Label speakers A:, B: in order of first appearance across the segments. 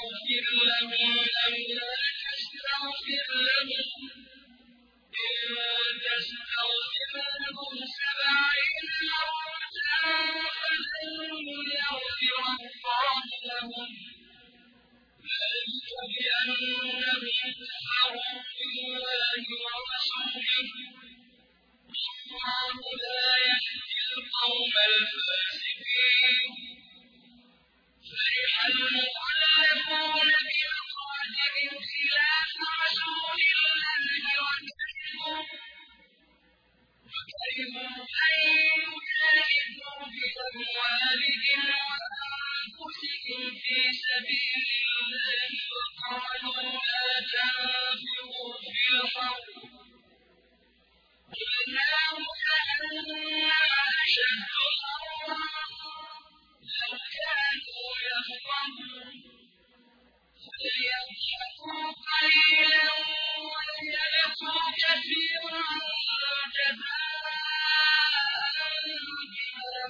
A: تستغفر لهم أم لا تستغفر لهم. إن تستغفر لهم سبعين مرة فلن يغفر الله لهم. ذلك بأنهم كفروا بالله ورسوله. والله لا يهدي القوم الفاسقين. بما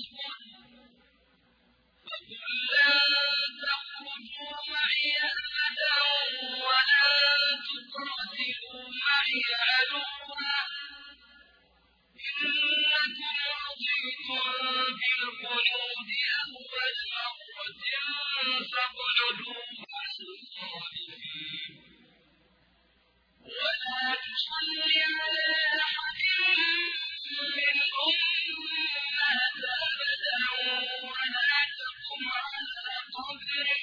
A: بالقعود أول مرة فاقعدوا مع الخالفين ولا تصل على أحد منهم مات أبدا ولا تقم على قبره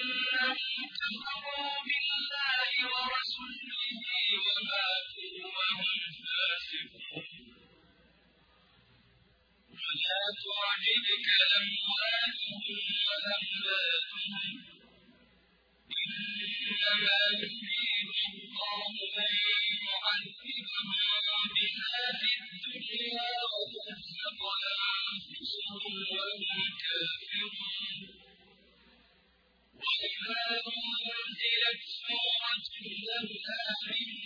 A: إنهم كفروا بالله ورسوله وماتوا وهم فاسقون ولا تعجبك أموالهم وأولادهم إنما يريد الله أن يعذبهم بها في الدنيا أنفسهم وهم كافرون وإذا أنزلت سورة لم آمنوا